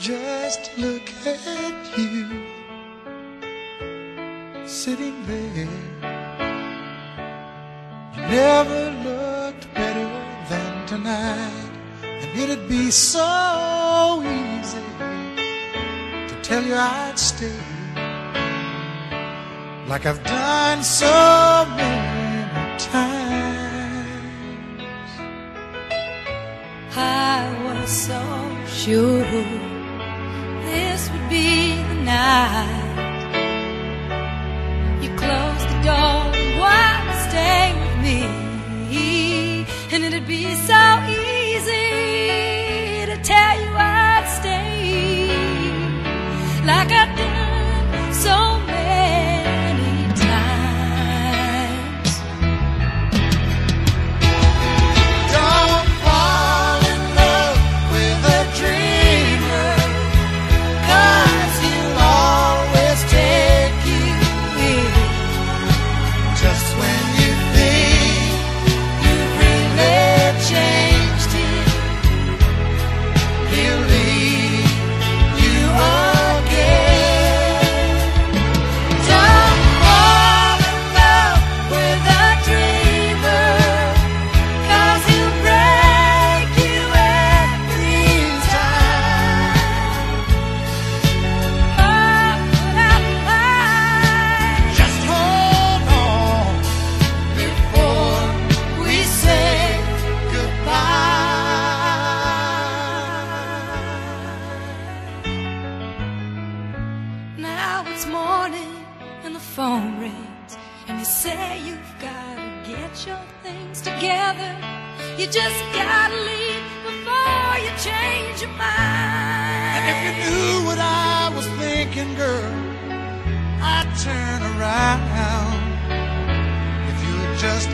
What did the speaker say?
Just look at you sitting there. You never looked better than tonight, and it'd be so easy to tell you I'd stay like I've done so many times. I was so sure You closed the door and stay with me, and it'd be so it's morning and the phone rings, and you say you've gotta get your things together. You just gotta leave before you change your mind. And if you knew what I was thinking, girl, I'd turn around. If you would just